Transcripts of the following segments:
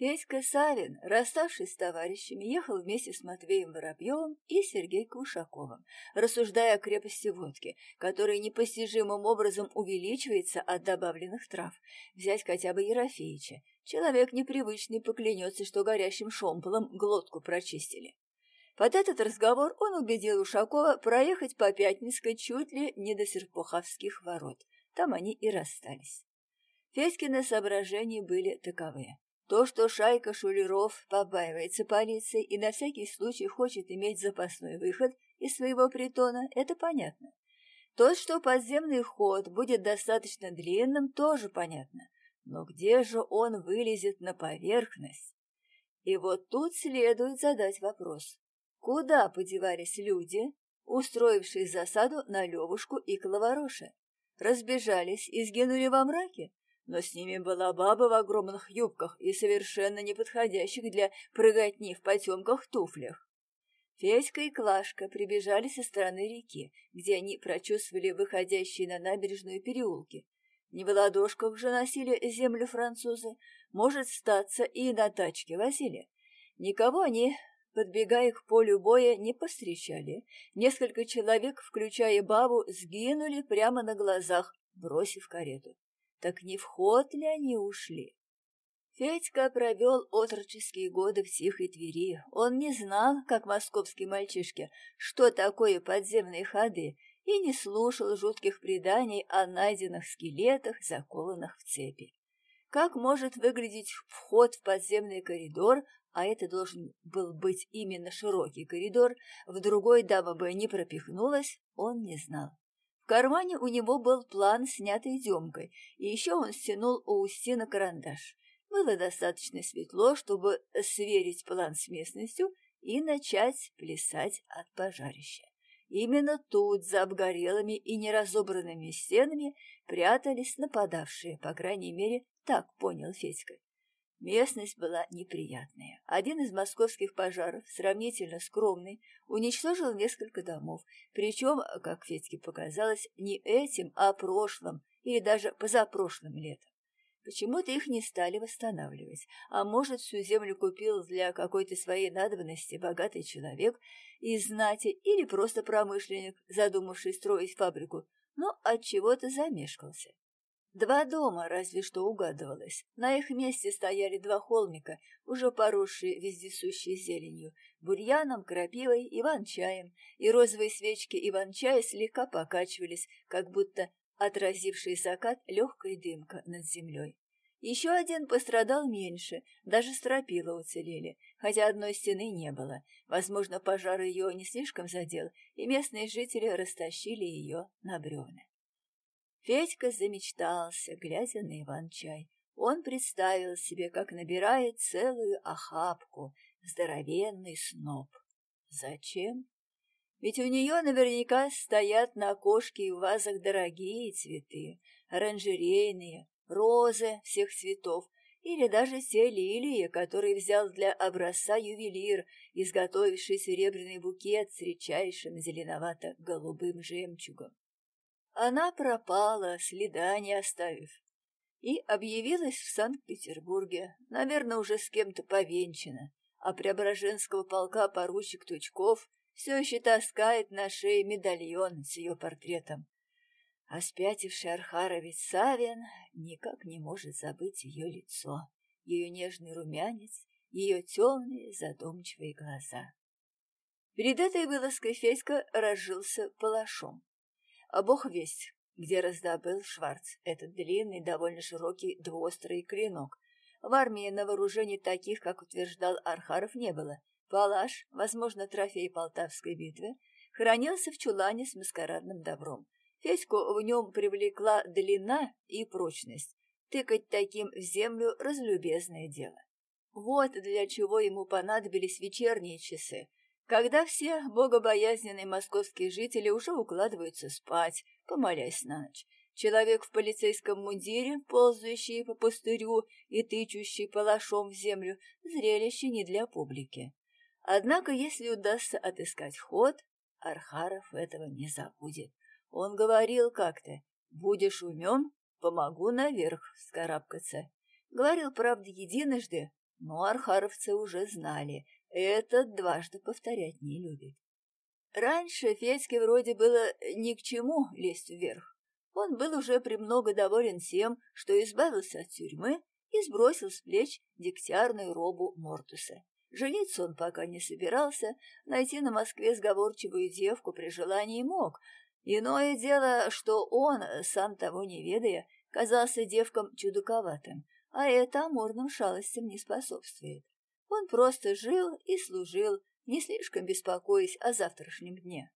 Федька Савин, расставшись с товарищами, ехал вместе с Матвеем Воробьевым и Сергеем Кушаковым, рассуждая о крепости водки, которая непостижимым образом увеличивается от добавленных трав. Взять хотя бы Ерофеича. Человек непривычный поклянется, что горящим шомполом глотку прочистили. Под этот разговор он убедил Ушакова проехать по Пятницкой чуть ли не до Серпуховских ворот. Там они и расстались. Федькины соображения были таковы. То, что шайка шулеров побаивается полиции и на всякий случай хочет иметь запасной выход из своего притона, это понятно. То, что подземный ход будет достаточно длинным, тоже понятно. Но где же он вылезет на поверхность? И вот тут следует задать вопрос. Куда подевались люди, устроившие засаду на Левушку и Коловороше? Разбежались и сгинули во мраке? Но с ними была баба в огромных юбках и совершенно неподходящих для прыготни в потемках туфлях. Федька и Клашка прибежали со стороны реки, где они прочесывали выходящие на набережную переулки. Не в ладошках же носили землю французы, может, статься и на тачке возили. Никого они, подбегая к полю боя, не постречали. Несколько человек, включая бабу, сгинули прямо на глазах, бросив карету. Так не в ход ли они ушли? Федька провел отроческие годы в тихой Твери. Он не знал, как московские мальчишки, что такое подземные ходы, и не слушал жутких преданий о найденных скелетах, закованных в цепи. Как может выглядеть вход в подземный коридор, а это должен был быть именно широкий коридор, в другой дама бы не пропихнулась, он не знал кармане у него был план, снятый Демкой, и еще он стянул у Устина карандаш. Было достаточно светло, чтобы сверить план с местностью и начать плясать от пожарища. Именно тут, за обгорелыми и неразобранными стенами, прятались нападавшие, по крайней мере, так понял Федька. Местность была неприятная. Один из московских пожаров, сравнительно скромный, уничтожил несколько домов, причем, как Федьке показалось, не этим, а прошлым или даже позапрошлым летом. Почему-то их не стали восстанавливать, а может, всю землю купил для какой-то своей надобности богатый человек из знати или просто промышленник, задумавший строить фабрику, но от чего-то замешкался. Два дома разве что угадывалось. На их месте стояли два холмика, уже поросшие вездесущей зеленью, бурьяном, крапивой, иван-чаем, и розовые свечки иван-чая слегка покачивались, как будто отразивший закат легкая дымка над землей. Еще один пострадал меньше, даже стропила уцелели, хотя одной стены не было. Возможно, пожар ее не слишком задел, и местные жители растащили ее на бревна. Федька замечтался, глядя на Иван-чай. Он представил себе, как набирает целую охапку, здоровенный сноп. Зачем? Ведь у нее наверняка стоят на окошке и в вазах дорогие цветы, оранжерейные, розы всех цветов, или даже те лилии, которые взял для образца ювелир, изготовивший серебряный букет с редчайшим зеленовато-голубым жемчугом. Она пропала, следа не оставив, и объявилась в Санкт-Петербурге, наверное, уже с кем-то повенчана, а Преображенского полка поручик Тучков все еще таскает на шее медальон с ее портретом. А спятивший Архаровец Савин никак не может забыть ее лицо, ее нежный румянец, ее темные задумчивые глаза. Перед этой вылазкой Федька разжился палашом а бог весть, где раздобыл Шварц этот длинный, довольно широкий двуострый клинок. В армии на вооружении таких, как утверждал Архаров, не было. Палаш, возможно, трофей Полтавской битвы, хранился в чулане с маскарадным добром. Федьку в нем привлекла длина и прочность. Тыкать таким в землю — разлюбезное дело. Вот для чего ему понадобились вечерние часы, когда все богобоязненные московские жители уже укладываются спать, помолясь на ночь. Человек в полицейском мундире, ползающий по пустырю и тычущий палашом в землю, зрелище не для публики. Однако, если удастся отыскать ход, Архаров этого не забудет. Он говорил как-то, «Будешь умен, помогу наверх вскарабкаться». Говорил, правда, единожды, Но архаровцы уже знали, этот дважды повторять не любит. Раньше Федьке вроде было ни к чему лезть вверх. Он был уже премного доволен тем, что избавился от тюрьмы и сбросил с плеч дегтярную робу Мортуса. Жениться он пока не собирался, найти на Москве сговорчивую девку при желании мог. Иное дело, что он, сам того не ведая, казался девкам чудаковатым, а это амурным шалостям не способствует. Он просто жил и служил, не слишком беспокоясь о завтрашнем дне.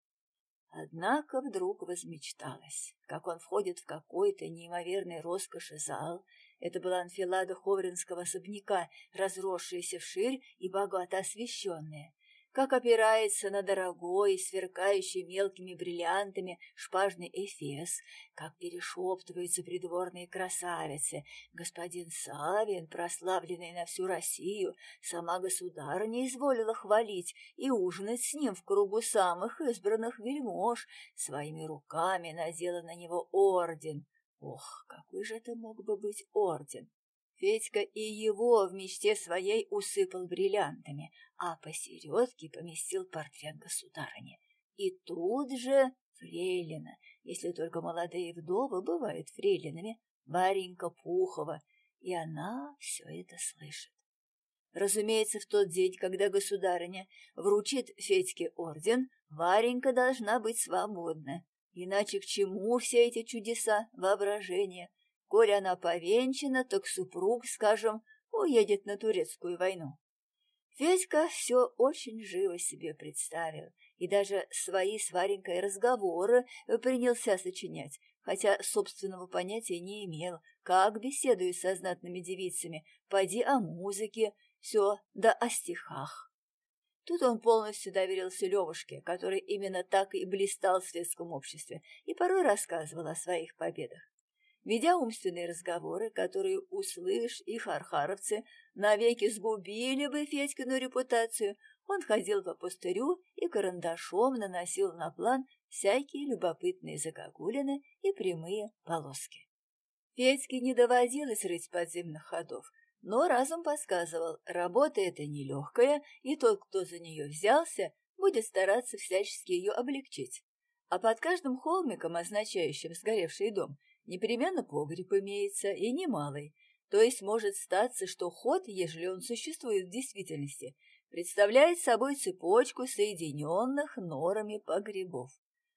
Однако вдруг возмечталось, как он входит в какой-то неимоверной роскоши зал, это была анфилада ховринского особняка, разросшаяся вширь и богато освещенная. Как опирается на дорогой, сверкающий мелкими бриллиантами шпажный эфес, как перешептываются придворные красавицы. Господин Савин, прославленный на всю Россию, сама государыня изволила хвалить и ужинать с ним в кругу самых избранных вельмож, своими руками надела на него орден. Ох, какой же это мог бы быть орден! Федька и его в мечте своей усыпал бриллиантами, а посередке поместил портрет государыни. И тут же фрейлина, если только молодые вдовы бывают фрейлинами, Варенька Пухова, и она все это слышит. Разумеется, в тот день, когда государыня вручит Федьке орден, Варенька должна быть свободна. Иначе к чему все эти чудеса воображения? Коль она повенчана, так супруг, скажем, уедет на турецкую войну. Федька все очень живо себе представил, и даже свои с Варенькой разговоры принялся сочинять, хотя собственного понятия не имел, как беседуют со знатными девицами, поди о музыке, все, да о стихах. Тут он полностью доверился Левушке, который именно так и блистал в светском обществе и порой рассказывал о своих победах. Ведя умственные разговоры, которые, услышь их архаровцы, навеки сгубили бы Федькину репутацию, он ходил по пустырю и карандашом наносил на план всякие любопытные загогулины и прямые полоски. Федьке не доводилось рыть подземных ходов, но разум подсказывал, работа эта нелегкая, и тот, кто за нее взялся, будет стараться всячески ее облегчить. А под каждым холмиком, означающим сгоревший дом, непременно погреб имеется, и немалый, то есть может статься, что ход, ежели он существует в действительности, представляет собой цепочку соединенных норами погребов.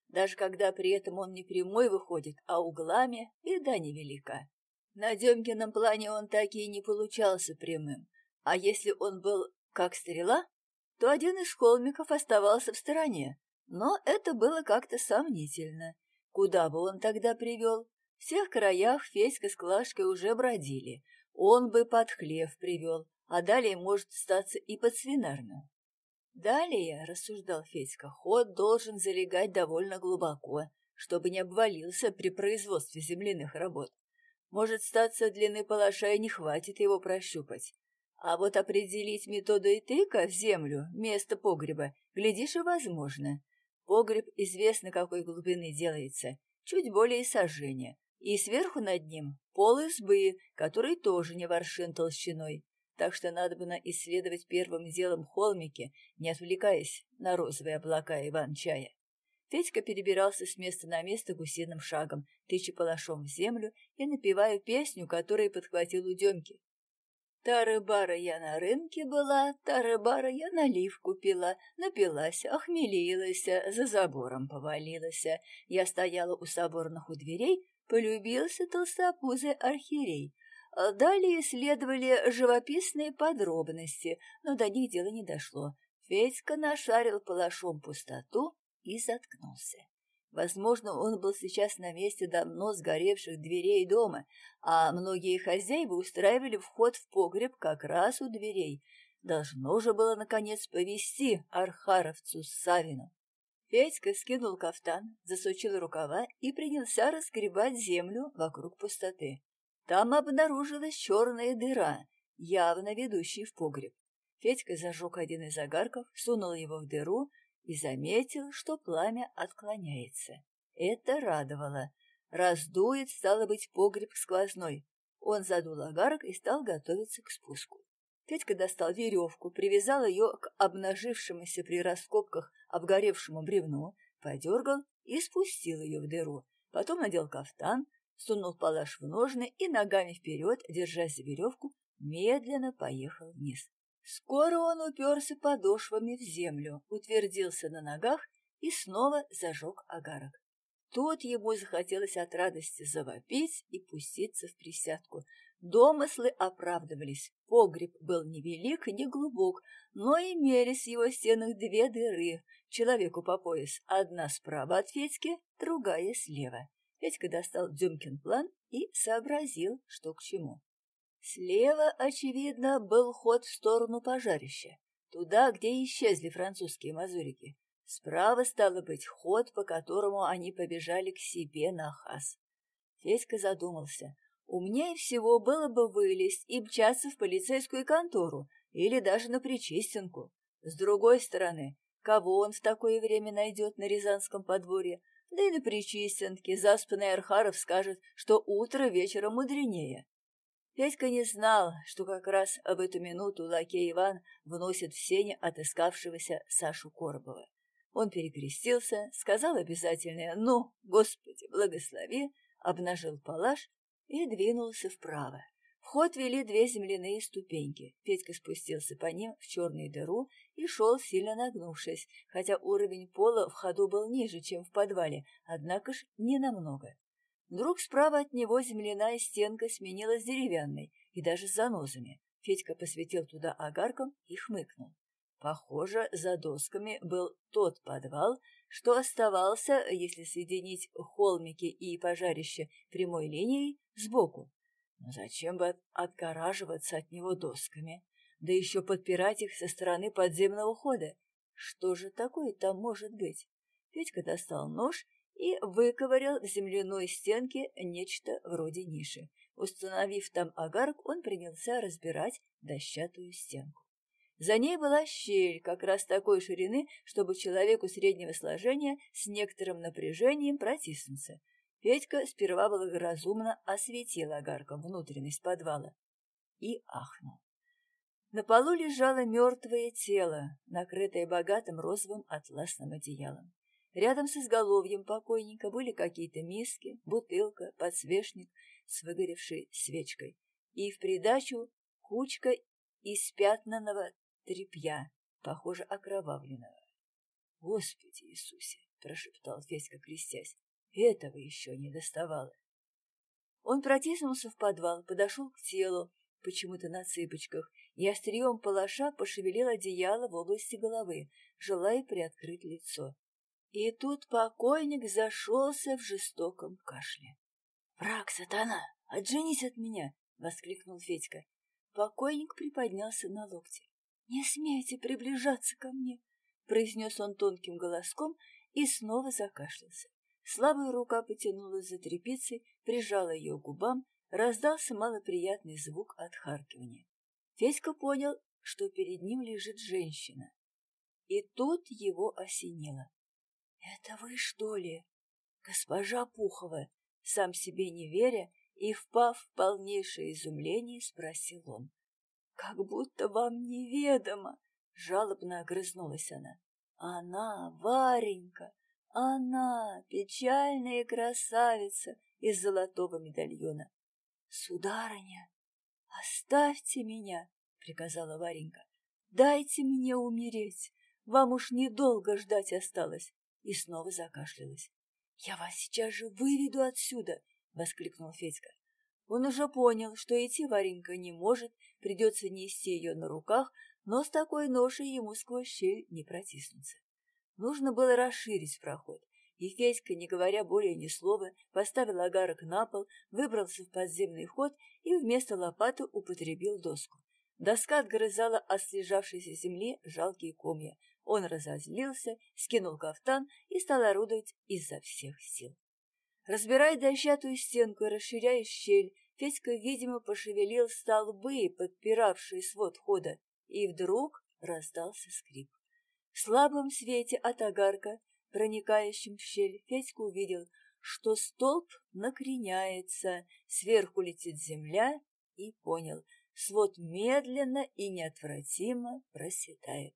Даже когда при этом он не прямой выходит, а углами, беда невелика. На Демкином плане он так и не получался прямым, а если он был как стрела, то один из холмиков оставался в стороне, но это было как-то сомнительно. Куда бы он тогда привел? Всех краях Федька с Клашкой уже бродили, он бы под хлев привел, а далее может статься и под свинарную. Далее, рассуждал Федька, ход должен залегать довольно глубоко, чтобы не обвалился при производстве земляных работ. Может, статься длины палаша и не хватит его прощупать. А вот определить методу и тыка в землю, место погреба, глядишь, и возможно. Погреб известно какой глубины делается, чуть более сожжения, и сверху над ним пол избы, который тоже не воршин толщиной. Так что надо бы исследовать первым делом холмики, не отвлекаясь на розовые облака Иван-чая. Федька перебирался с места на место гусиным шагом, тыча палашом в землю и напевая песню, которую подхватил у Демки. Тары-бара я на рынке была, тары-бара я наливку пила, напилась, охмелилась, за забором повалилась. Я стояла у соборных у дверей, полюбился толстопузый архиерей. Далее следовали живописные подробности, но до них дело не дошло. Федька нашарил палашом пустоту и заткнулся. Возможно, он был сейчас на месте давно сгоревших дверей дома, а многие хозяева устраивали вход в погреб как раз у дверей. Должно же было, наконец, повести архаровцу Савину. Федька скинул кафтан, засучил рукава и принялся раскребать землю вокруг пустоты. Там обнаружилась черная дыра, явно ведущая в погреб. Федька зажег один из огарков, сунул его в дыру, и заметил, что пламя отклоняется. Это радовало. Раздует, стало быть, погреб сквозной. Он задул огарок и стал готовиться к спуску. Федька достал веревку, привязал ее к обнажившемуся при раскопках обгоревшему бревну, подергал и спустил ее в дыру. Потом надел кафтан, сунул палаш в ножны и ногами вперед, держась за веревку, медленно поехал вниз. Скоро он уперся подошвами в землю, утвердился на ногах и снова зажег агарок. Тут ему захотелось от радости завопить и пуститься в присядку. Домыслы оправдывались. Погреб был невелик и не глубок, но имелись в его стенах две дыры, человеку по пояс, одна справа от Федьки, другая слева. Федька достал Дюмкин план и сообразил, что к чему. Слева, очевидно, был ход в сторону пожарища, туда, где исчезли французские мазурики. Справа, стало быть, ход, по которому они побежали к себе на хас. Федька задумался. Умнее всего было бы вылезть и мчаться в полицейскую контору или даже на Причистенку. С другой стороны, кого он в такое время найдет на Рязанском подворье? Да и на Причистенке заспанный Архаров скажет, что утро вечера мудренее. Петька не знал, что как раз об эту минуту лакей Иван вносит в сене отыскавшегося Сашу Коробова. Он перекрестился, сказал обязательное «Ну, Господи, благослови!», обнажил палаш и двинулся вправо. В ход вели две земляные ступеньки. Петька спустился по ним в черную дыру и шел, сильно нагнувшись, хотя уровень пола в ходу был ниже, чем в подвале, однако ж не намного. Вдруг справа от него земляная стенка сменилась деревянной и даже с занозами. Федька посветил туда огарком и хмыкнул. Похоже, за досками был тот подвал, что оставался, если соединить холмики и пожарище прямой линией, сбоку. Но зачем бы отгораживаться от него досками, да еще подпирать их со стороны подземного хода? Что же такое там может быть? Петька достал нож и выковырял в земляной стенке нечто вроде ниши. Установив там огарок, он принялся разбирать дощатую стенку. За ней была щель как раз такой ширины, чтобы человеку среднего сложения с некоторым напряжением протиснуться. Петька сперва благоразумно осветил огарком внутренность подвала и ахнул. На полу лежало мертвое тело, накрытое богатым розовым атласным одеялом. Рядом с изголовьем покойника были какие-то миски, бутылка, подсвечник с выгоревшей свечкой и в придачу кучка испятнанного тряпья, похоже, окровавленного. — Господи Иисусе! — прошептал Федька, крестясь. — Этого еще не доставало. Он протиснулся в подвал, подошел к телу, почему-то на цыпочках, и острием палаша пошевелил одеяло в области головы, желая приоткрыть лицо. И тут покойник зашелся в жестоком кашле. — Враг, сатана, отженись от меня! — воскликнул Федька. Покойник приподнялся на локте. — Не смейте приближаться ко мне! — произнес он тонким голоском и снова закашлялся. Слабая рука потянулась за тряпицей, прижала ее к губам, раздался малоприятный звук отхаркивания. Федька понял, что перед ним лежит женщина. И тут его осенило. «Это вы, что ли?» «Госпожа Пухова», сам себе не веря и, впав в полнейшее изумление, спросил он. «Как будто вам неведомо!» — жалобно огрызнулась она. «Она, Варенька, она, печальная красавица из золотого медальона!» «Сударыня, оставьте меня!» — приказала Варенька. «Дайте мне умереть, вам уж недолго ждать осталось и снова закашлялась. «Я вас сейчас же выведу отсюда!» — воскликнул Федька. Он уже понял, что идти Варенька не может, придется нести ее на руках, но с такой ношей ему сквозь щель не протиснуться. Нужно было расширить проход, и Федька, не говоря более ни слова, поставил агарок на пол, выбрался в подземный ход и вместо лопаты употребил доску. Доска отгрызала от слежавшейся земли жалкие комья, он разозлился, скинул кафтан и стал орудовать изо всех сил. Разбирая дощатую стенку и расширяя щель, Федька, видимо, пошевелил столбы, подпиравшие свод хода, и вдруг раздался скрип. В слабом свете от огарка, проникающем в щель, Федька увидел, что столб накреняется, сверху летит земля, и понял, свод медленно и неотвратимо проседает.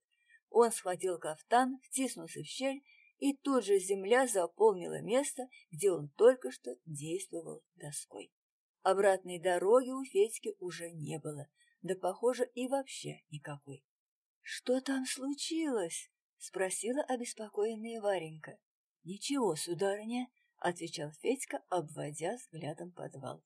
Он схватил кафтан, втиснулся в щель, и тут же земля заполнила место, где он только что действовал доской. Обратной дороги у Федьки уже не было, да, похоже, и вообще никакой. — Что там случилось? — спросила обеспокоенная Варенька. — Ничего, сударыня, — отвечал Федька, обводя взглядом подвал.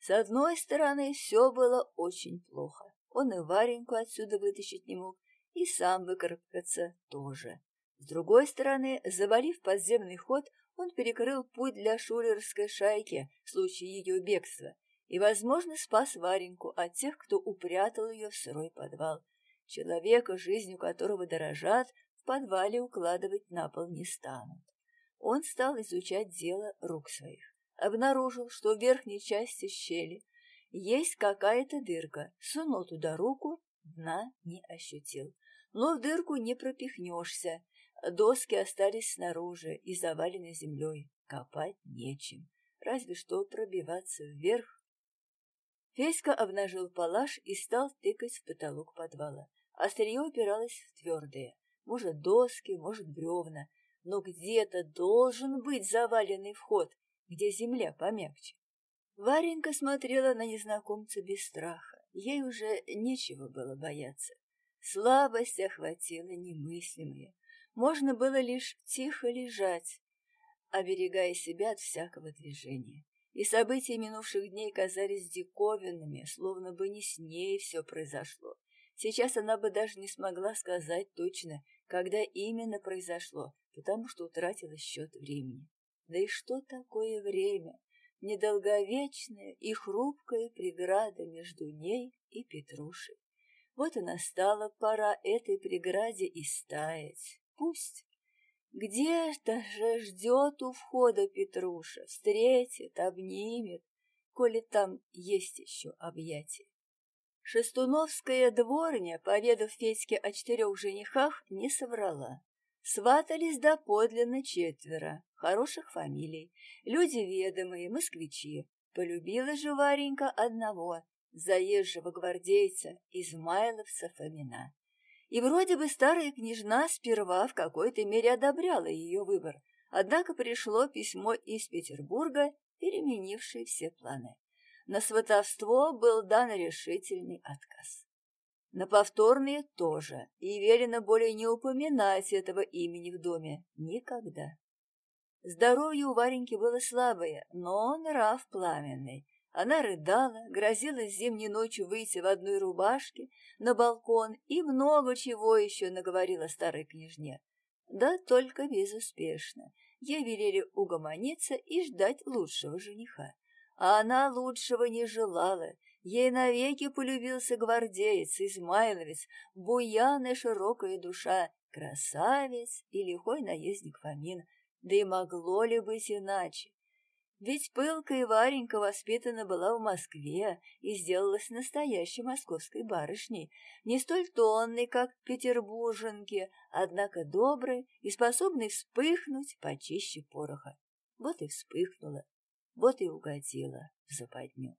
С одной стороны, все было очень плохо. Он и Вареньку отсюда вытащить не мог, и сам выкарабкаться тоже. С другой стороны, завалив подземный ход, он перекрыл путь для шулерской шайки в случае ее бегства и, возможно, спас Вареньку от тех, кто упрятал ее в сырой подвал. Человека, жизнью которого дорожат, в подвале укладывать на пол не станут. Он стал изучать дело рук своих. Обнаружил, что в верхней части щели есть какая-то дырка. Сунул туда руку, дна не ощутил. Но в дырку не пропихнешься, Доски остались снаружи и завалены землей. Копать нечем, разве что пробиваться вверх. Феська обнажил палаш и стал тыкать в потолок подвала. Острие упиралось в твердые. Может, доски, может, бревна. Но где-то должен быть заваленный вход, где земля помягче. Варенька смотрела на незнакомца без страха. Ей уже нечего было бояться. Слабость охватила немыслимые можно было лишь тихо лежать, оберегая себя от всякого движения. И события минувших дней казались диковинными, словно бы не с ней все произошло. Сейчас она бы даже не смогла сказать точно, когда именно произошло, потому что утратила счет времени. Да и что такое время? Недолговечная и хрупкая преграда между ней и Петрушей. Вот и настала пора этой преграде и стаять. Пусть. Где-то же ждет у входа Петруша, встретит, обнимет, коли там есть еще объятия. Шестуновская дворня, поведав Федьке о четырех женихах, не соврала. Сватались доподлинно четверо, хороших фамилий, люди ведомые, москвичи. Полюбила же Варенька одного, заезжего гвардейца, измайловца Фомина. И вроде бы старая княжна сперва в какой-то мере одобряла ее выбор, однако пришло письмо из Петербурга, переменившее все планы. На сватовство был дан решительный отказ. На повторные тоже, и велено более не упоминать этого имени в доме никогда. Здоровье у Вареньки было слабое, но нрав пламенный, она рыдала, грозилась зимней ночью выйти в одной рубашке на балкон и много чего еще наговорила старой княжне. Да только безуспешно. Ей велели угомониться и ждать лучшего жениха. А она лучшего не желала. Ей навеки полюбился гвардеец, измайловец, буяная широкая душа, красавец и лихой наездник Фомин. Да и могло ли быть иначе? Ведь пылкая Варенька воспитана была в Москве и сделалась настоящей московской барышней, не столь тонной, как петербурженки, однако доброй и способной вспыхнуть почище пороха. Вот и вспыхнула, вот и угодила в западню.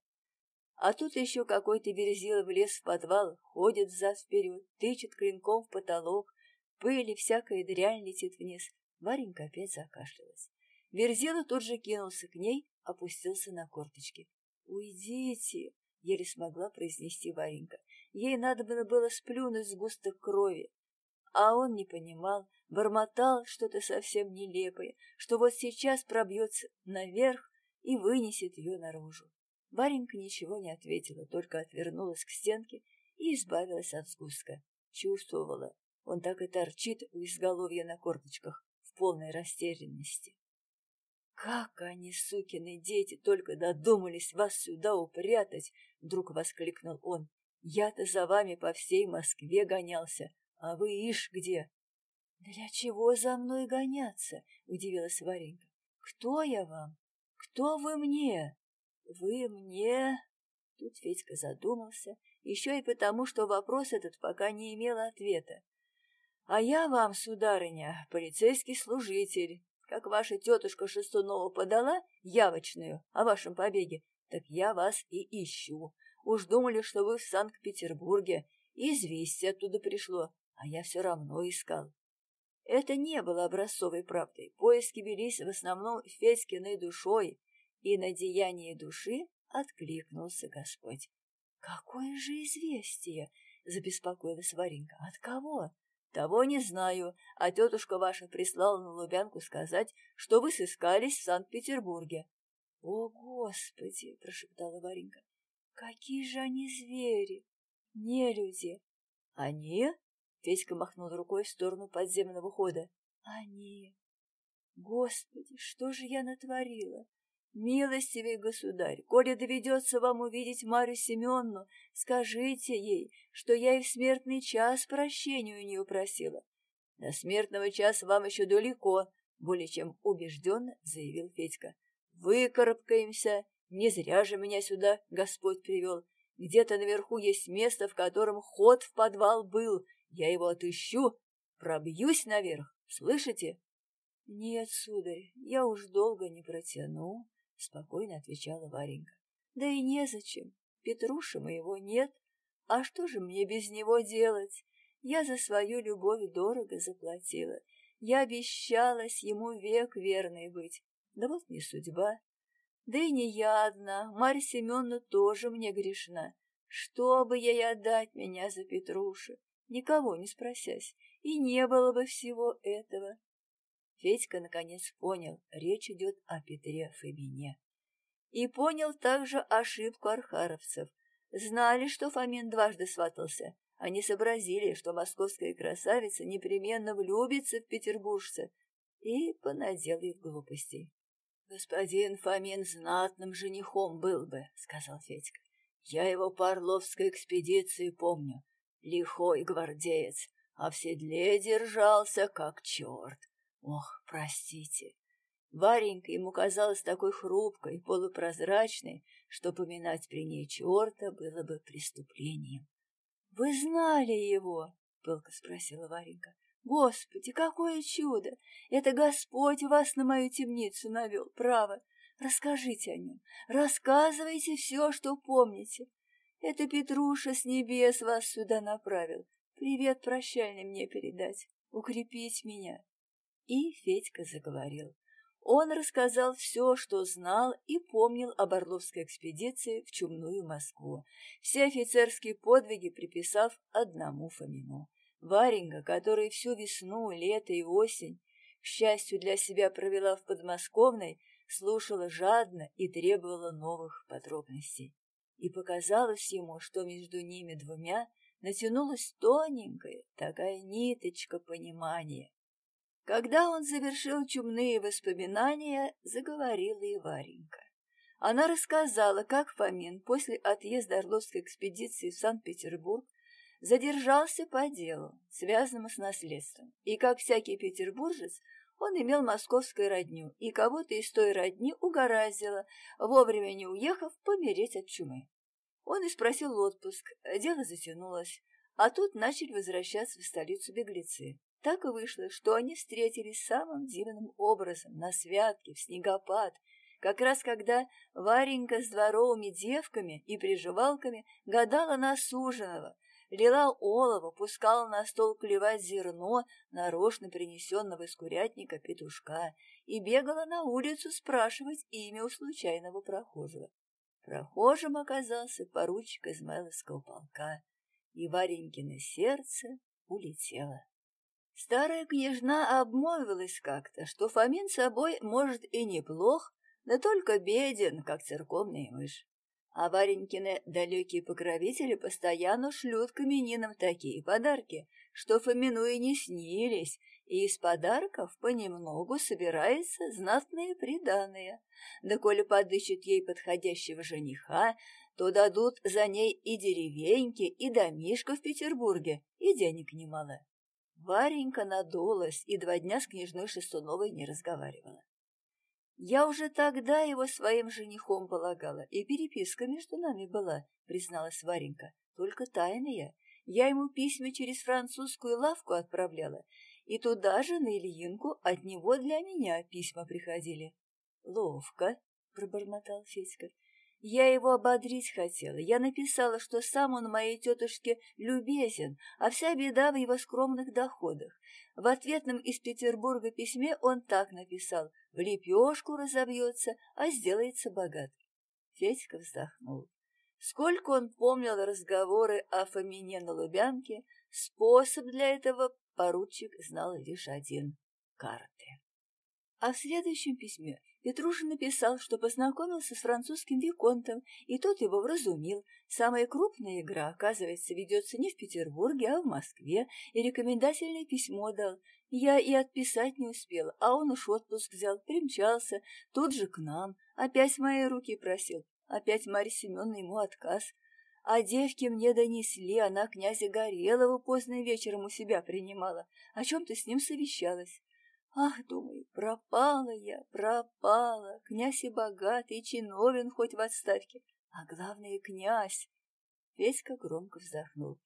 А тут еще какой-то верзила влез в подвал, ходит взад-вперед, тычет клинком в потолок, пыль и всякая дрянь летит вниз. Варенька опять закашлялась. Верзила тут же кинулся к ней, опустился на корточки. «Уйдите!» — еле смогла произнести Варенька. Ей надо было сплюнуть сгусток крови. А он не понимал, бормотал что-то совсем нелепое, что вот сейчас пробьется наверх и вынесет ее наружу. Варенька ничего не ответила, только отвернулась к стенке и избавилась от сгустка. Чувствовала, он так и торчит у изголовья на корточках в полной растерянности. «Как они, сукины дети, только додумались вас сюда упрятать!» — вдруг воскликнул он. «Я-то за вами по всей Москве гонялся, а вы ишь где!» «Для чего за мной гоняться?» — удивилась Варенька. «Кто я вам? Кто вы мне?» «Вы мне...» Тут Федька задумался, еще и потому, что вопрос этот пока не имел ответа. «А я вам, сударыня, полицейский служитель, как ваша тетушка Шестунова подала явочную о вашем побеге, так я вас и ищу. Уж думали, что вы в Санкт-Петербурге. Известие оттуда пришло, а я все равно искал. Это не было образцовой правдой. Поиски велись в основном Федькиной душой, и на деяние души откликнулся Господь. — Какое же известие? — забеспокоилась Варенька. — От кого? — Того не знаю, а тетушка ваша прислала на Лубянку сказать, что вы сыскались в Санкт-Петербурге. — О, Господи! — прошептала Варенька. — Какие же они звери! Не люди! — Они? — Федька махнул рукой в сторону подземного хода. — Они! Господи, что же я натворила? Милостивый государь, коли доведется вам увидеть Марию Семеновну, скажите ей, что я и в смертный час прощения у нее просила. До смертного часа вам еще далеко, более чем убежденно заявил Федька. Выкарабкаемся, не зря же меня сюда Господь привел. Где-то наверху есть место, в котором ход в подвал был. Я его отыщу, пробьюсь наверх, слышите? Нет, сударь, я уж долго не протяну, — спокойно отвечала Варенька. — Да и незачем. Петруша моего нет. А что же мне без него делать? Я за свою любовь дорого заплатила. Я обещалась ему век верной быть. Да вот не судьба. Да и не я одна, Марья Семеновна тоже мне грешна. Что бы ей отдать меня за Петруша, никого не спросясь, и не было бы всего этого. Федька наконец понял, речь идет о Петре Фомине. И понял также ошибку архаровцев. Знали, что Фомин дважды сватался. Они сообразили, что московская красавица непременно влюбится в петербуржца, и понадел в глупостей. «Господин Фомин знатным женихом был бы», — сказал Федька. «Я его по Орловской экспедиции помню. Лихой гвардеец, а в седле держался, как черт. Ох, простите. Варенька ему казалась такой хрупкой, полупрозрачной, что поминать при ней черта было бы преступлением. — Вы знали его? — пылко спросила Варенька. — Господи, какое чудо! Это Господь вас на мою темницу навел, право. Расскажите о нем, рассказывайте все, что помните. Это Петруша с небес вас сюда направил. Привет прощальный мне передать, укрепить меня. И Федька заговорил. Он рассказал все, что знал и помнил об Орловской экспедиции в Чумную Москву, все офицерские подвиги приписав одному Фомину. Варенька, которая всю весну, лето и осень, к счастью для себя провела в подмосковной, слушала жадно и требовала новых подробностей. И показалось ему, что между ними двумя натянулась тоненькая такая ниточка понимания, когда он завершил чумные воспоминания, заговорила и Варенька. Она рассказала, как Фомин после отъезда Орловской экспедиции в Санкт-Петербург задержался по делу, связанному с наследством, и, как всякий петербуржец, он имел московскую родню, и кого-то из той родни угораздило, вовремя не уехав, помереть от чумы. Он и спросил отпуск, дело затянулось, а тут начали возвращаться в столицу беглецы. Так и вышло, что они встретились самым дивным образом на святке, в снегопад, как раз когда Варенька с дворовыми девками и приживалками гадала на суженого, лила олово, пускала на стол клевать зерно, нарочно принесенного из курятника петушка, и бегала на улицу спрашивать имя у случайного прохожего. Прохожим оказался поручик Измайловского полка, и Варенькино сердце улетело. Старая княжна обмолвилась как-то, что Фомин собой, может, и неплох, да только беден, как церковная мышь. А Варенькины далекие покровители постоянно шлют каменинам такие подарки, что Фомину и не снились, и из подарков понемногу собирается знатные приданые. Да коли подыщут ей подходящего жениха, то дадут за ней и деревеньки, и домишко в Петербурге, и денег немало. Варенька надулась и два дня с княжной Шестуновой не разговаривала. Я уже тогда его своим женихом полагала, и переписка между нами была, призналась Варенька, только тайная. Я ему письма через французскую лавку отправляла, и туда же на Ильинку от него для меня письма приходили. Ловко, пробормотал Федька. Я его ободрить хотела. Я написала, что сам он моей тетушке любезен, а вся беда в его скромных доходах. В ответном из Петербурга письме он так написал «В лепешку разобьется, а сделается богат». Федька вздохнул. Сколько он помнил разговоры о Фомине на Лубянке, способ для этого поручик знал лишь один — карты. А в следующем письме Петруша написал, что познакомился с французским виконтом, и тот его вразумил. Самая крупная игра, оказывается, ведется не в Петербурге, а в Москве, и рекомендательное письмо дал. Я и отписать не успел, а он уж отпуск взял, примчался, тут же к нам, опять мои руки просил, опять Марья Семеновна ему отказ. А девки мне донесли, она князя Горелого поздно вечером у себя принимала, о чем-то с ним совещалась. Ах, думаю, пропала я, пропала, князь и богатый, и чиновен хоть в отставке, а главное, князь. Федька громко вздохнул.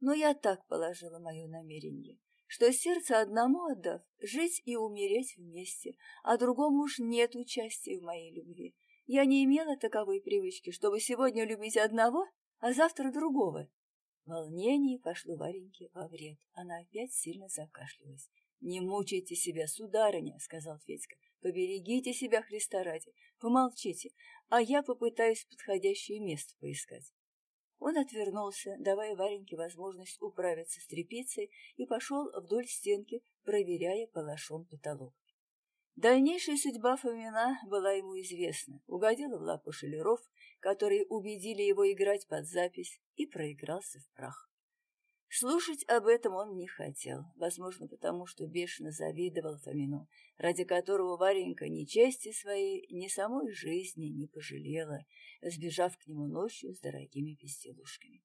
Но я так положила мое намерение, что сердце одному отдав, жить и умереть вместе, а другому уж нет участия в моей любви. Я не имела таковой привычки, чтобы сегодня любить одного, а завтра другого. Волнение пошло Вареньке во вред. Она опять сильно закашлялась. «Не мучайте себя, сударыня», — сказал Федька. «Поберегите себя, Христа ради, помолчите, а я попытаюсь подходящее место поискать». Он отвернулся, давая Вареньке возможность управиться с тряпицей, и пошел вдоль стенки, проверяя палашом потолок. Дальнейшая судьба Фомина была ему известна. Угодила в лапу шелеров, которые убедили его играть под запись, и проигрался в прах. Слушать об этом он не хотел, возможно, потому что бешено завидовал Фомину, ради которого Варенька ни чести своей, ни самой жизни не пожалела, сбежав к нему ночью с дорогими пестелушками.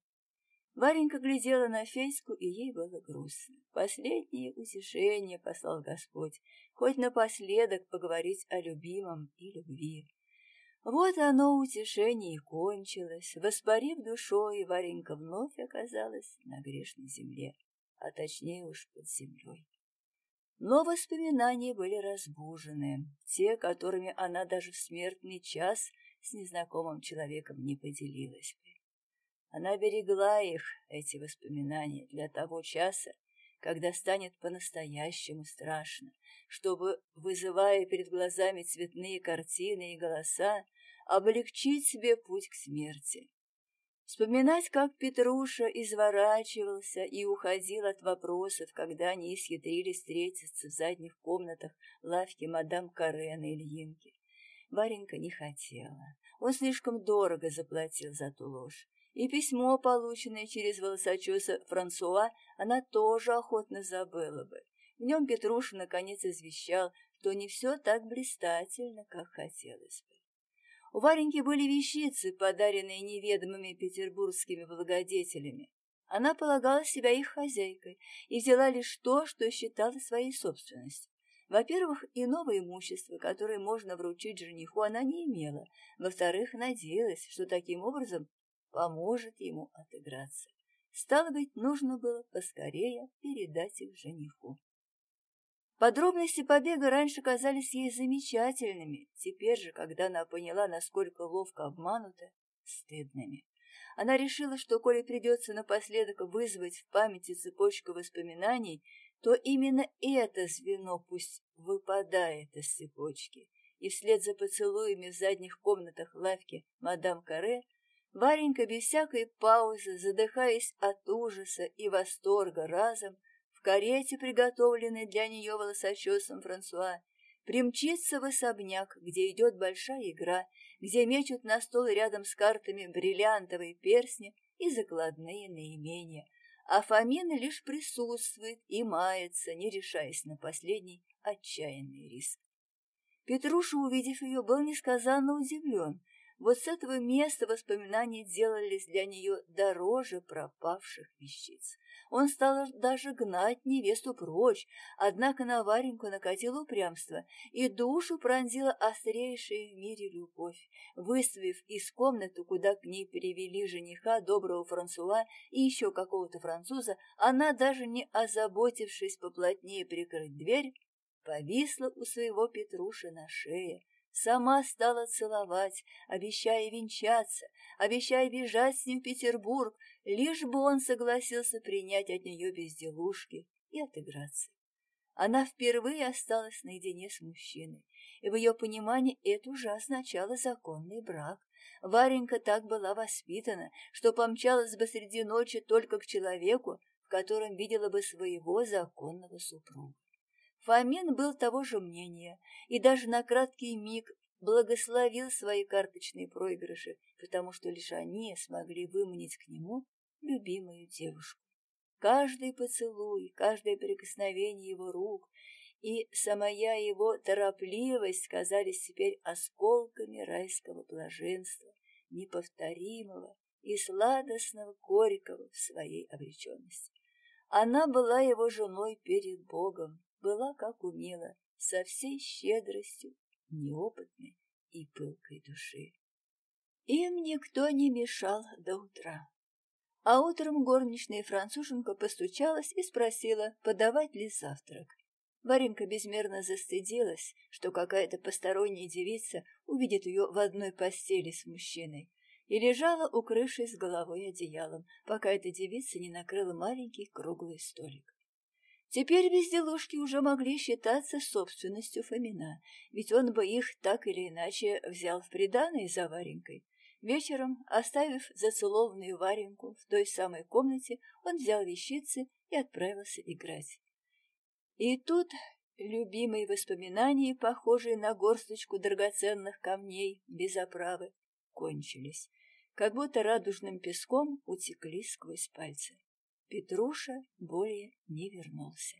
Варенька глядела на Федьку, и ей было грустно. Последнее утешение послал Господь, хоть напоследок поговорить о любимом и любви. Вот оно, утешение, и кончилось. Воспарив душой, Варенька вновь оказалась на грешной земле, а точнее уж под землей. Но воспоминания были разбужены, те, которыми она даже в смертный час с незнакомым человеком не поделилась бы. Она берегла их, эти воспоминания, для того часа, когда станет по-настоящему страшно, чтобы, вызывая перед глазами цветные картины и голоса, облегчить себе путь к смерти. Вспоминать, как Петруша изворачивался и уходил от вопросов, когда они исхитрились встретиться в задних комнатах лавки мадам Карен Ильинки. Варенька не хотела. Он слишком дорого заплатил за ту ложь. И письмо, полученное через волосочеса Франсуа, она тоже охотно забыла бы. В нем Петруша наконец извещал, что не все так блистательно, как хотелось бы. У Вареньки были вещицы, подаренные неведомыми петербургскими благодетелями. Она полагала себя их хозяйкой и взяла лишь то, что считала своей собственностью. Во-первых, иного имущества, которое можно вручить жениху, она не имела. Во-вторых, надеялась, что таким образом поможет ему отыграться. Стало быть, нужно было поскорее передать их жениху. Подробности побега раньше казались ей замечательными, теперь же, когда она поняла, насколько ловко обманута, стыдными. Она решила, что, коли придется напоследок вызвать в памяти цепочку воспоминаний, то именно это звено пусть выпадает из цепочки, и вслед за поцелуями в задних комнатах лавки мадам Каре Варенька без всякой паузы, задыхаясь от ужаса и восторга разом, в карете, приготовленной для нее волосочесом Франсуа, примчится в особняк, где идет большая игра, где мечут на стол рядом с картами бриллиантовые персни и закладные наимения, а Фомина лишь присутствует и мается, не решаясь на последний отчаянный риск. Петруша, увидев ее, был несказанно удивлен, вот с этого места воспоминания делались для нее дороже пропавших вещиц. Он стал даже гнать невесту прочь, однако на Вареньку накатило упрямство, и душу пронзила острейшая в мире любовь. Выставив из комнаты, куда к ней перевели жениха, доброго Франсуа и еще какого-то француза, она, даже не озаботившись поплотнее прикрыть дверь, повисла у своего Петруши на шее, Сама стала целовать, обещая венчаться, обещая бежать с ним в Петербург, лишь бы он согласился принять от нее безделушки и отыграться. Она впервые осталась наедине с мужчиной, и в ее понимании это уже означало законный брак. Варенька так была воспитана, что помчалась бы среди ночи только к человеку, в котором видела бы своего законного супруга. Фомин был того же мнения и даже на краткий миг благословил свои карточные проигрыши, потому что лишь они смогли выманить к нему любимую девушку. Каждый поцелуй, каждое прикосновение его рук и самая его торопливость казались теперь осколками райского блаженства, неповторимого и сладостного горького в своей обреченности. Она была его женой перед Богом, была, как умела, со всей щедростью неопытной и пылкой души. Им никто не мешал до утра. А утром горничная француженка постучалась и спросила, подавать ли завтрак. Варенька безмерно застыдилась, что какая-то посторонняя девица увидит ее в одной постели с мужчиной, и лежала, укрывшись головой одеялом, пока эта девица не накрыла маленький круглый столик. Теперь безделушки уже могли считаться собственностью Фомина, ведь он бы их так или иначе взял в приданое за Варенькой. Вечером, оставив зацелованную Вареньку в той самой комнате, он взял вещицы и отправился играть. И тут любимые воспоминания, похожие на горсточку драгоценных камней без оправы, кончились, как будто радужным песком утекли сквозь пальцы. Петруша более не вернулся.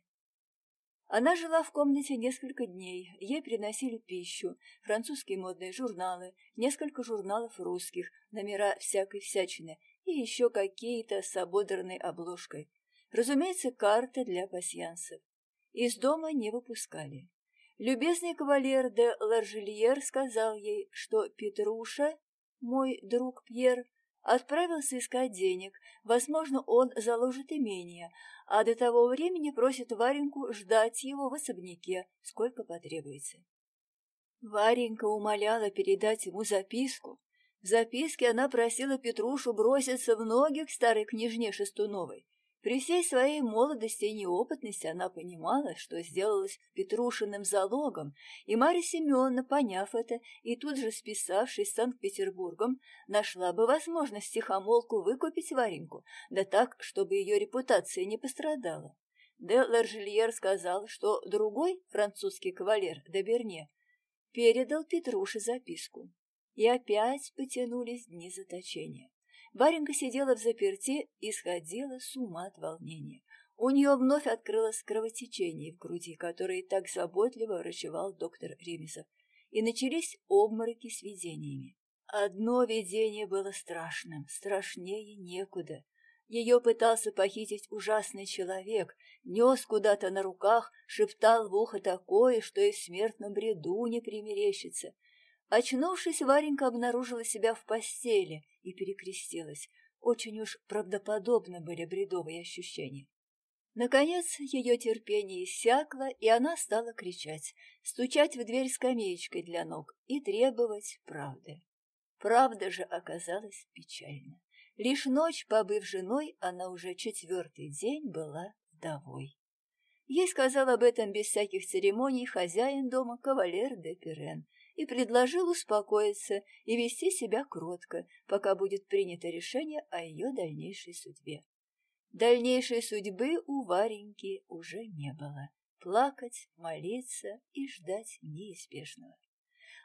Она жила в комнате несколько дней. Ей приносили пищу, французские модные журналы, несколько журналов русских, номера всякой всячины и еще какие-то с ободранной обложкой. Разумеется, карты для пасьянсов. Из дома не выпускали. Любезный кавалер де Ларжельер сказал ей, что Петруша, мой друг Пьер, Отправился искать денег. Возможно, он заложит имение, а до того времени просит Вареньку ждать его в особняке, сколько потребуется. Варенька умоляла передать ему записку. В записке она просила Петрушу броситься в ноги к старой княжне Шестуновой. При всей своей молодости и неопытности она понимала, что сделалась Петрушиным залогом, и Марья Семеновна, поняв это и тут же списавшись с Санкт-Петербургом, нашла бы возможность тихомолку выкупить Вареньку, да так, чтобы ее репутация не пострадала. Де Ларжельер сказал, что другой французский кавалер, де Берне, передал Петруше записку. И опять потянулись дни заточения. Варенька сидела в заперти и сходила с ума от волнения. У нее вновь открылось кровотечение в груди, которое так заботливо врачевал доктор Ремесов, и начались обмороки с видениями. Одно видение было страшным, страшнее некуда. Ее пытался похитить ужасный человек, нес куда-то на руках, шептал в ухо такое, что и в смертном бреду не примерещится — Очнувшись, Варенька обнаружила себя в постели и перекрестилась. Очень уж правдоподобны были бредовые ощущения. Наконец ее терпение иссякло, и она стала кричать, стучать в дверь скамеечкой для ног и требовать правды. Правда же оказалась печальна. Лишь ночь, побыв женой, она уже четвертый день была вдовой. Ей сказал об этом без всяких церемоний хозяин дома кавалер де Пирен — и предложил успокоиться и вести себя кротко, пока будет принято решение о ее дальнейшей судьбе. Дальнейшей судьбы у Вареньки уже не было. Плакать, молиться и ждать неизбежного.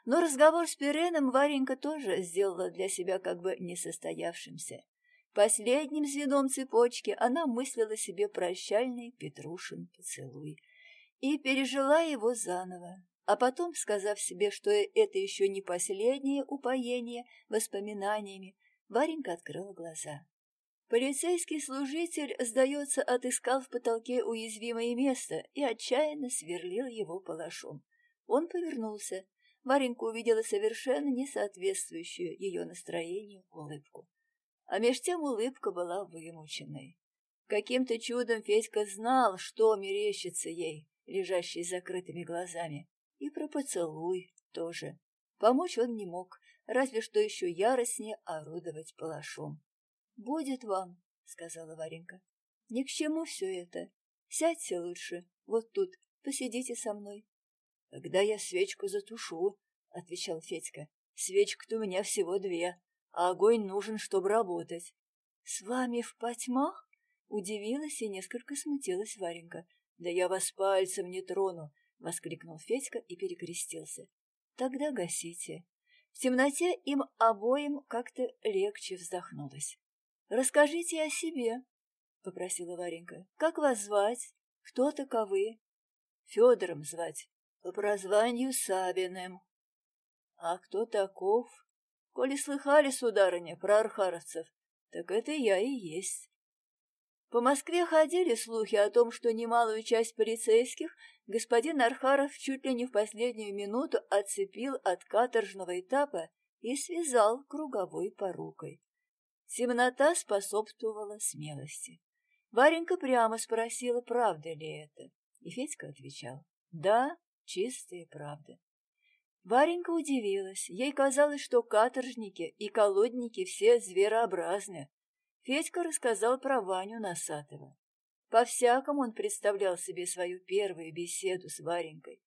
Но разговор с Пиреном Варенька тоже сделала для себя как бы несостоявшимся. Последним звеном цепочки она мыслила себе прощальный Петрушин поцелуй и пережила его заново, а потом, сказав себе, что это еще не последнее упоение воспоминаниями, Варенька открыла глаза. Полицейский служитель, сдается, отыскал в потолке уязвимое место и отчаянно сверлил его палашом. Он повернулся. Варенька увидела совершенно не соответствующую ее настроению улыбку. А меж тем улыбка была вымученной. Каким-то чудом Федька знал, что мерещится ей, лежащей с закрытыми глазами. И про поцелуй тоже Помочь он не мог, разве что еще яростнее орудовать палашом. — Будет вам, — сказала Варенька. — Ни к чему все это. Сядьте лучше, вот тут, посидите со мной. — Когда я свечку затушу, — отвечал Федька. — Свечек-то у меня всего две, а огонь нужен, чтобы работать. — С вами в потьмах? — удивилась и несколько смутилась Варенька. — Да я вас пальцем не трону, — воскликнул Федька и перекрестился. — Тогда гасите. В темноте им обоим как-то легче вздохнулось. — Расскажите о себе, — попросила Варенька. — Как вас звать? Кто таковы? — Федором звать. По прозванию Сабиным. — А кто таков? Коли слыхали, сударыня, про архаровцев, так это я и есть. По Москве ходили слухи о том, что немалую часть полицейских господин Архаров чуть ли не в последнюю минуту отцепил от каторжного этапа и связал круговой порукой. Темнота способствовала смелости. Варенька прямо спросила, правда ли это, и Федька отвечал, да, чистая правда. Варенька удивилась. Ей казалось, что каторжники и колодники все зверообразны, Федька рассказал про Ваню Носатого. По-всякому он представлял себе свою первую беседу с Варенькой,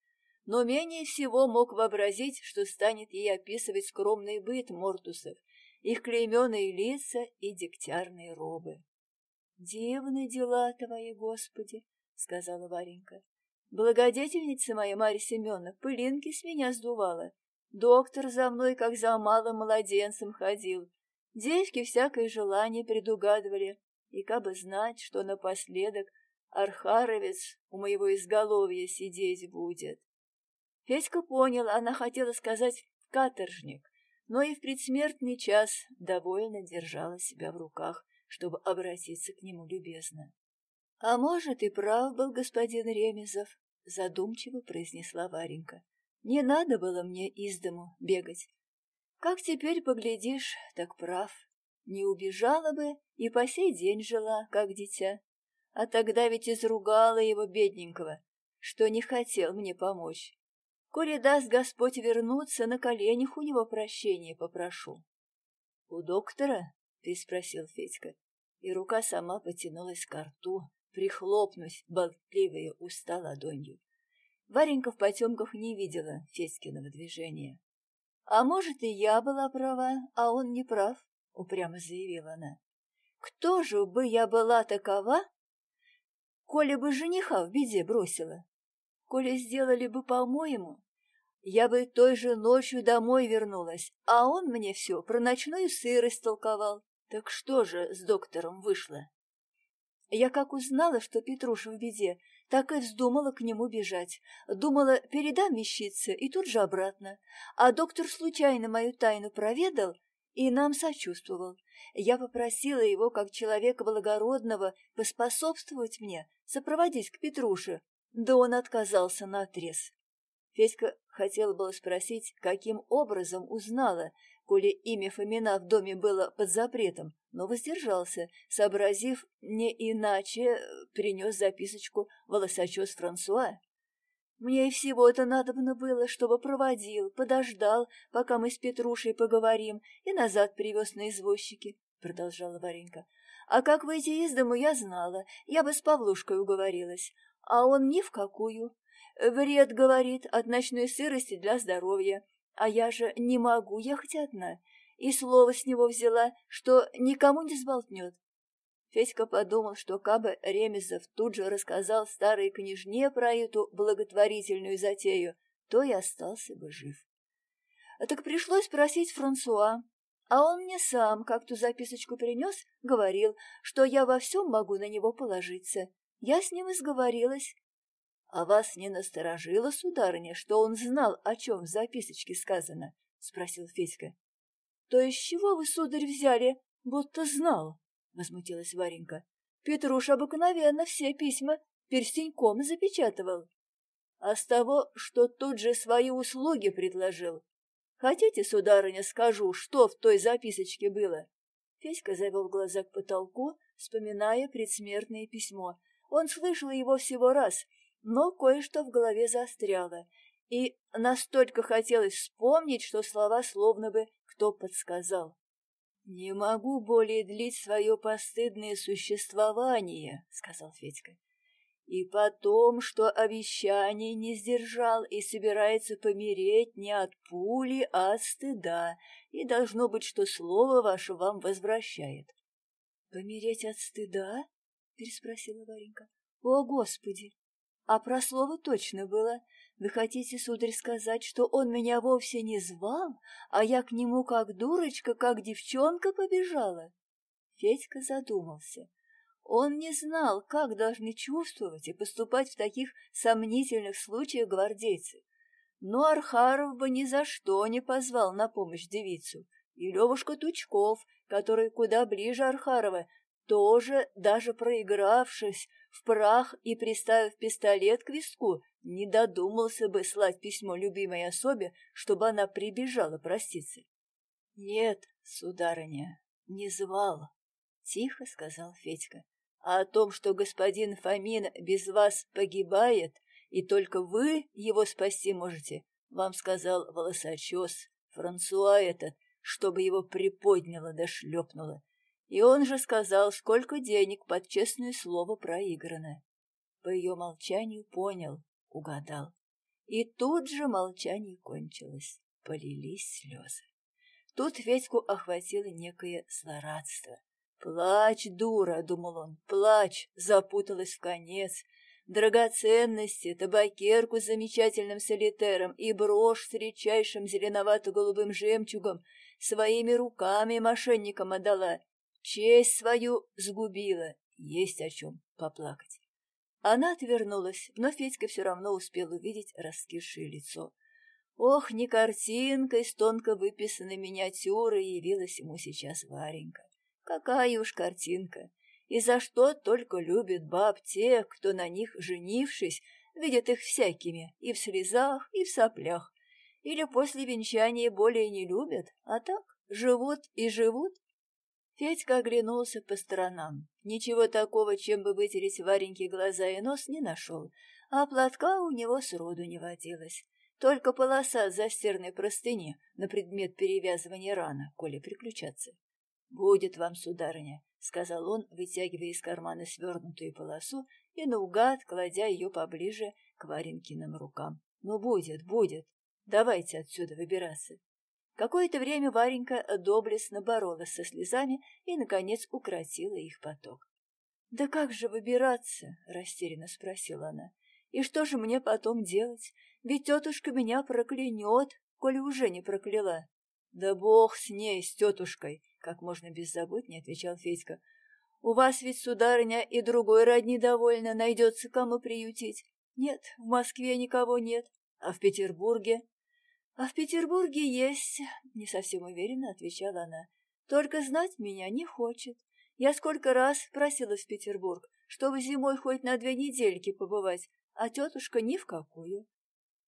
но менее всего мог вообразить, что станет ей описывать скромный быт мортусов, их клейменные лица и дегтярные робы. — Дивны дела твои, Господи! — сказала Варенька. — Благодетельница моя Марья Семеновна пылинки с меня сдувала. Доктор за мной, как за малым младенцем, ходил. Девки всякое желание предугадывали, и кабы знать, что напоследок Архаровец у моего изголовья сидеть будет. Федька понял, она хотела сказать «каторжник», но и в предсмертный час довольно держала себя в руках, чтобы обратиться к нему любезно. — А может, и прав был господин Ремезов, — задумчиво произнесла Варенька. — Не надо было мне из дому бегать. Как теперь поглядишь, так прав. Не убежала бы и по сей день жила, как дитя. А тогда ведь изругала его бедненького, что не хотел мне помочь. Коли даст Господь вернуться, на коленях у него прощения попрошу. — У доктора? — переспросил Федька, и рука сама потянулась к рту, прихлопнуть болтливые уста ладонью. Варенька в потемках не видела Федькиного движения. «А может, и я была права, а он не прав», — упрямо заявила она. «Кто же бы я была такова, коли бы жениха в беде бросила? Коли сделали бы по-моему, я бы той же ночью домой вернулась, а он мне все про ночную сырость толковал. Так что же с доктором вышло?» Я как узнала, что Петруша в беде, так и вздумала к нему бежать. Думала, передам вещице и тут же обратно. А доктор случайно мою тайну проведал и нам сочувствовал. Я попросила его, как человека благородного, поспособствовать мне, сопроводить к Петруше, да он отказался наотрез. Федька хотела было спросить, каким образом узнала, коли имя Фомина в доме было под запретом, но воздержался, сообразив не иначе, э, принес записочку волосочес Франсуа. Мне и всего-то надобно было, чтобы проводил, подождал, пока мы с Петрушей поговорим, и назад привез на извозчике, — продолжала Варенька. А как выйти из дому, я знала, я бы с Павлушкой уговорилась, а он ни в какую. Вред, говорит, от ночной сырости для здоровья, а я же не могу ехать одна, и слово с него взяла, что никому не сболтнет. Федька подумал, что кабы Ремезов тут же рассказал старой княжне про эту благотворительную затею, то и остался бы жив. А так пришлось просить Франсуа, а он мне сам, как ту записочку принес, говорил, что я во всем могу на него положиться. Я с ним и сговорилась, — А вас не насторожило, сударыня, что он знал, о чем в записочке сказано? — спросил Федька. — То из чего вы, сударь, взяли, будто знал? — возмутилась Варенька. — Петруш обыкновенно все письма перстеньком запечатывал. А с того, что тут же свои услуги предложил. Хотите, сударыня, скажу, что в той записочке было? Федька завел глаза к потолку, вспоминая предсмертное письмо. Он слышал его всего раз — но кое-что в голове застряло, и настолько хотелось вспомнить, что слова словно бы кто подсказал. «Не могу более длить свое постыдное существование», — сказал Федька. «И потом, что обещание не сдержал и собирается помереть не от пули, а от стыда, и должно быть, что слово ваше вам возвращает». «Помереть от стыда?» — переспросила Варенька. «О, Господи! А про слово точно было. Вы хотите, сударь, сказать, что он меня вовсе не звал, а я к нему как дурочка, как девчонка побежала? Федька задумался. Он не знал, как должны чувствовать и поступать в таких сомнительных случаях гвардейцы. Но Архаров бы ни за что не позвал на помощь девицу. И Левушка Тучков, который куда ближе Архарова, тоже, даже проигравшись в прах и приставив пистолет к виску, не додумался бы слать письмо любимой особе, чтобы она прибежала проститься. — Нет, сударыня, не звал, — тихо сказал Федька. — А о том, что господин Фомин без вас погибает, и только вы его спасти можете, вам сказал волосочес, Франсуа этот, чтобы его приподняло да шлепнуло. И он же сказал, сколько денег под честное слово проиграно. По ее молчанию понял, угадал. И тут же молчание кончилось, полились слезы. Тут Федьку охватило некое злорадство. «Плачь, дура!» — думал он. «Плачь!» — запуталась в конец. Драгоценности, табакерку с замечательным солитером и брошь с редчайшим зеленовато-голубым жемчугом своими руками мошенникам отдала. Честь свою сгубила. Есть о чем поплакать. Она отвернулась, но Федька все равно успел увидеть раскисшее лицо. Ох, не картинкой с тонко выписанной миниатюрой явилась ему сейчас Варенька. Какая уж картинка! И за что только любят баб те, кто на них, женившись, видят их всякими, и в слезах, и в соплях. Или после венчания более не любят, а так живут и живут, Федька оглянулся по сторонам. Ничего такого, чем бы вытереть Вареньке глаза и нос, не нашел, а платка у него сроду не водилось. Только полоса застирной простыни на предмет перевязывания раны, коли приключаться. — Будет вам, сударыня, — сказал он, вытягивая из кармана свернутую полосу и наугад кладя ее поближе к Варенькиным рукам. — Ну, будет, будет. Давайте отсюда выбираться. Какое-то время Варенька доблестно боролась со слезами и, наконец, укротила их поток. — Да как же выбираться? — растерянно спросила она. — И что же мне потом делать? Ведь тетушка меня проклянет, коли уже не прокляла. — Да бог с ней, с тетушкой! — как можно беззаботнее отвечал Федька. — У вас ведь, сударыня, и другой родни довольно, найдется кому приютить. Нет, в Москве никого нет, а в Петербурге «А в Петербурге есть...» — не совсем уверенно отвечала она. «Только знать меня не хочет. Я сколько раз просила в Петербург, чтобы зимой хоть на две недельки побывать, а тетушка ни в какую».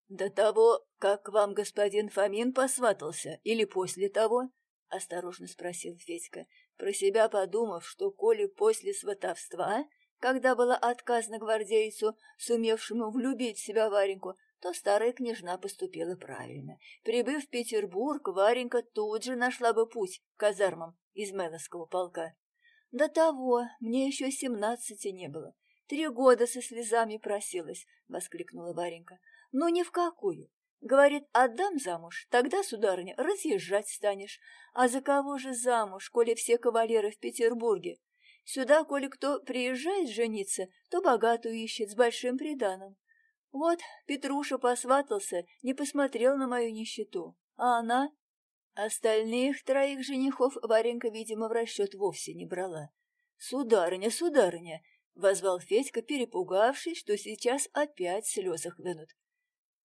«До того, как вам господин Фомин посватался, или после того?» — осторожно спросил Федька, про себя подумав, что коли после сватовства, когда было отказано гвардейцу, сумевшему влюбить в себя Вареньку, то старая княжна поступила правильно. Прибыв в Петербург, Варенька тут же нашла бы путь к казармам Измайловского полка. До того мне еще семнадцати не было. Три года со слезами просилась, — воскликнула Варенька. Но ни в какую. Говорит, отдам замуж, тогда, сударыня, разъезжать станешь. А за кого же замуж, коли все кавалеры в Петербурге? Сюда, коли кто приезжает жениться, то богатую ищет с большим приданым. Вот Петруша посватался, не посмотрел на мою нищету, а она... Остальных троих женихов Варенька, видимо, в расчет вовсе не брала. «Сударыня, сударыня!» — возвал Федька, перепугавшись, что сейчас опять слезы хлынут.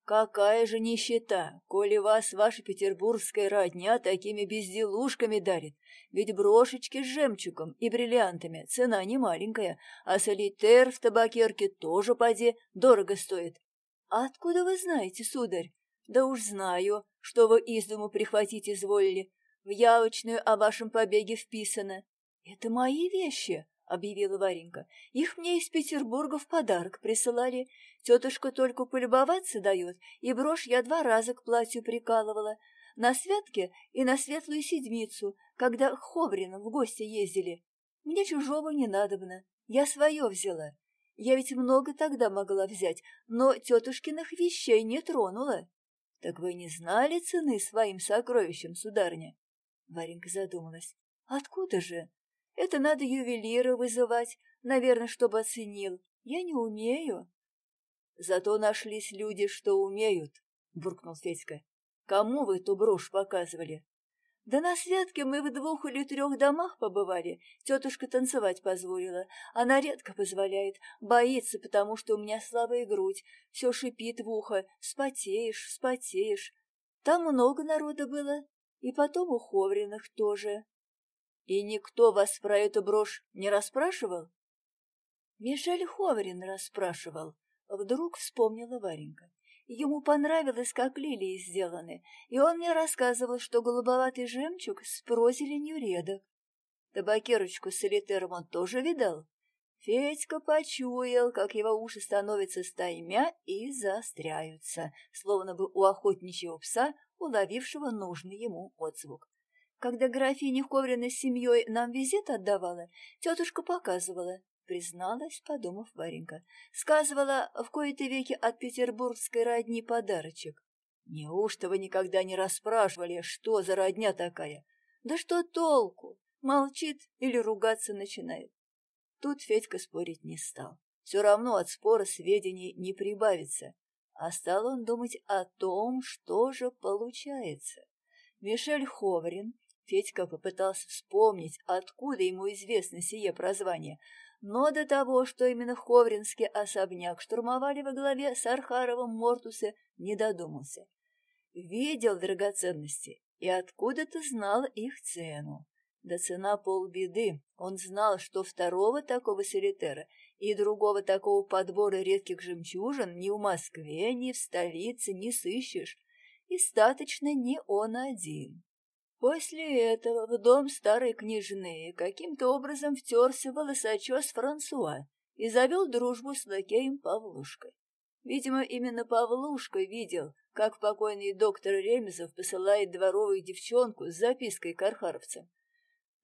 «Какая же нищета, коли вас ваша петербургская родня такими безделушками дарит? Ведь брошечки с жемчугом и бриллиантами цена не маленькая, а солитер в табакерке тоже поди дорого стоит. Откуда вы знаете, сударь? Да уж знаю, что вы из дому прихватить изволили. В явочную о вашем побеге вписано. Это мои вещи. Объявила Варенька. «Их мне из Петербурга в подарок присылали. Тетушка только полюбоваться дает, и брошь я два раза к платью прикалывала. На святке и на светлую седмицу, когда к Ховриным в гости ездили. Мне чужого не надобно, я свое взяла. Я ведь много тогда могла взять, но тетушкиных вещей не тронула. Так вы не знали цены своим сокровищам, сударыня? Варенька задумалась. Откуда же? Это надо ювелира вызывать, наверное, чтобы оценил. Я не умею. Зато нашлись люди, что умеют, буркнул Федька. Кому вы эту брошь показывали? Да на святке мы в двух или трех домах побывали. Тетушка танцевать позволила. Она редко позволяет. Боится, потому что у меня слабая грудь. Все шипит в ухо. Спотеешь, спотеешь. Там много народа было. И потом у Ховриных тоже. И никто вас про эту брошь не расспрашивал? Мишель Ховрин расспрашивал. Вдруг вспомнила Варенька. Ему понравилось, как лилии сделаны, и он мне рассказывал, что голубоватый жемчуг с прозеленью редок. Табакерочку с элитером он тоже видал? Федька почуял, как его уши становятся стаймя и заостряются, словно бы у охотничьего пса, уловившего нужный ему отзвук. Когда графиня Коврина с семьей нам визит отдавала, тетушка показывала, призналась, подумав Варенька. Сказывала в кои-то веки от петербургской родни подарочек. Неужто вы никогда не расспрашивали, что за родня такая? Да что толку? Молчит или ругаться начинает. Тут Федька спорить не стал. Все равно от спора сведений не прибавится. А стал он думать о том, что же получается. Мишель Ховрин Федька попытался вспомнить, откуда ему известно сие прозвание, но до того, что именно Ховринский особняк штурмовали во главе с Архаровым Мортуса, не додумался. Видел драгоценности и откуда-то знал их цену. Да цена полбеды. Он знал, что второго такого солитера и другого такого подбора редких жемчужин ни в Москве, ни в столице не сыщешь. И статочно не он один. После этого в дом старой княжны каким-то образом втерся волосочес Франсуа и завел дружбу с лакеем Павлушкой. Видимо, именно Павлушка видел, как покойный доктор Ремезов посылает дворовую девчонку с запиской к архаровцам.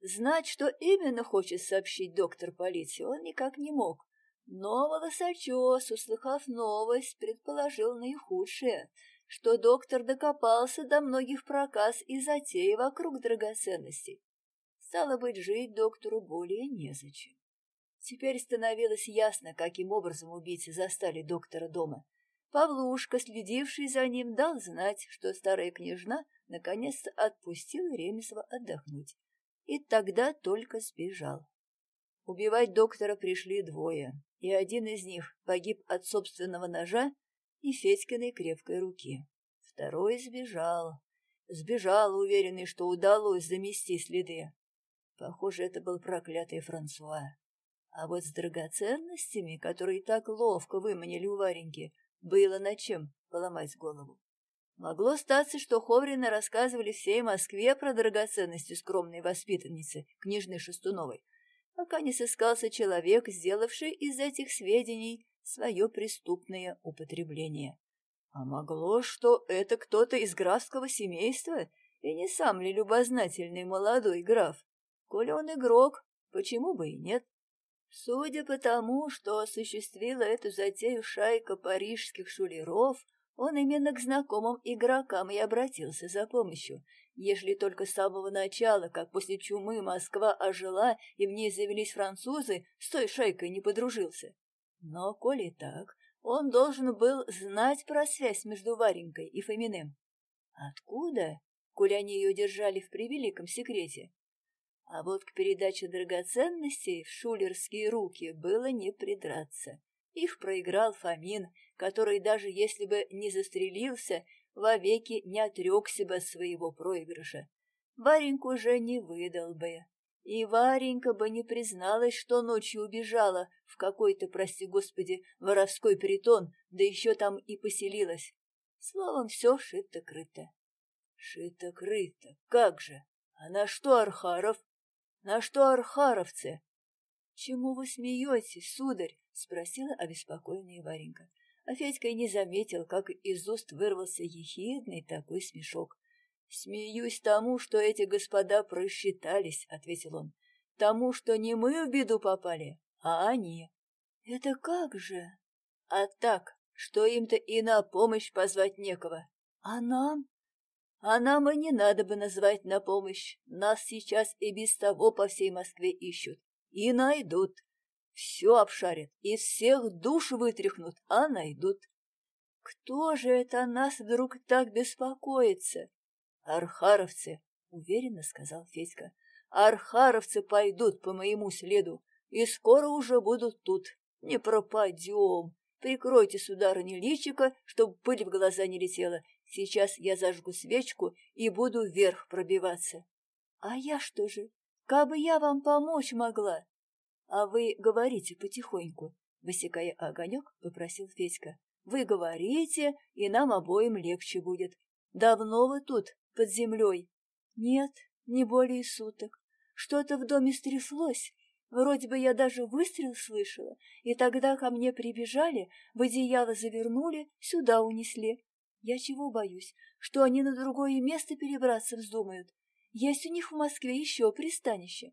Знать, что именно хочет сообщить доктор полиции, он никак не мог. Но волосочес, услыхав новость, предположил наихудшее — что доктор докопался до многих проказ и затей вокруг драгоценностей. Стало быть, жить доктору более незачем. Теперь становилось ясно, каким образом убийцы застали доктора дома. Павлушка, следивший за ним, дал знать, что старая княжна наконец-то отпустила Ремесова отдохнуть. И тогда только сбежал. Убивать доктора пришли двое, и один из них погиб от собственного ножа, и Федькиной крепкой руки. Второй сбежал. Сбежал, уверенный, что удалось замести следы. Похоже, это был проклятый Франсуа. А вот с драгоценностями, которые так ловко выманили у Вареньки, было над чем поломать голову. Могло статься, что Ховрина рассказывали всей Москве про драгоценности скромной воспитанницы, княжны Шестуновой, пока не сыскался человек, сделавший из этих сведений свое преступное употребление. А могло, что это кто-то из графского семейства, и не сам ли любознательный молодой граф? Коли он игрок, почему бы и нет? Судя по тому, что осуществила эту затею шайка парижских шулеров, он именно к знакомым игрокам и обратился за помощью, ежели только с самого начала, как после чумы Москва ожила и в ней завелись французы, с той шайкой не подружился. Но, коли так, он должен был знать про связь между Варенькой и Фоминым. Откуда, коли они ее держали в превеликом секрете? А вот к передаче драгоценностей в шулерские руки было не придраться. Их проиграл Фомин, который даже если бы не застрелился, вовеки не отрекся бы своего проигрыша. Вареньку же не выдал бы. И Варенька бы не призналась, что ночью убежала в какой-то, прости господи, воровской притон, да еще там и поселилась. Словом, все шито-крыто. Шито-крыто, как же? А на что Архаров? На что архаровцы? Чему вы смеетесь, сударь? — спросила обеспокоенная Варенька. А Федька и не заметил, как из уст вырвался ехидный такой смешок. «Смеюсь тому, что эти господа просчитались», — ответил он. «Тому, что не мы в беду попали, а они». «Это как же?» «А так, что им-то и на помощь позвать некого. А нам?» «А нам и не надо бы назвать на помощь. Нас сейчас и без того по всей Москве ищут. И найдут. Все обшарят, из всех душ вытряхнут, а найдут. Кто же это нас вдруг так беспокоится? Архаровцы, уверенно сказал Федька. Архаровцы пойдут по моему следу, и скоро уже будут тут. Не пропадем. Прикройте, сударыня, личико, чтобы пыль в глаза не летела. Сейчас я зажгу свечку и буду вверх пробиваться. А я что же? Как бы я вам помочь могла? А вы говорите потихоньку, высекая огонек, попросил Федька. Вы говорите, и нам обоим легче будет. Давно вы тут, под землей? Нет, не более суток. Что-то в доме стряслось. Вроде бы я даже выстрел слышала, и тогда ко мне прибежали, в одеяло завернули, сюда унесли. Я чего боюсь, что они на другое место перебраться вздумают? Есть у них в Москве еще пристанище.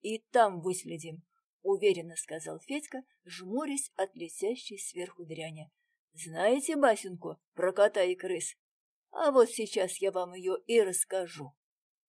И там выследим, — уверенно сказал Федька, жмурясь от летящей сверху дряни. — Знаете басенку про кота и крыс? А вот сейчас я вам ее и расскажу.